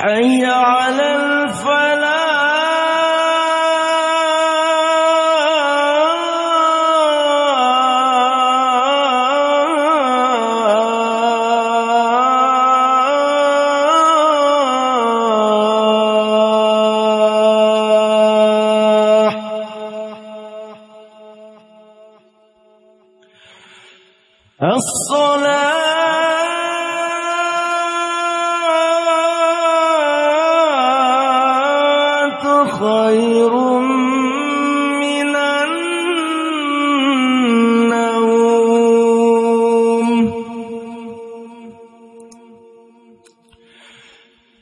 حي على الفلاح. خير من النوم.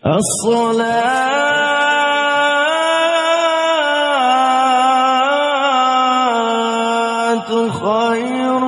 الصلاة خير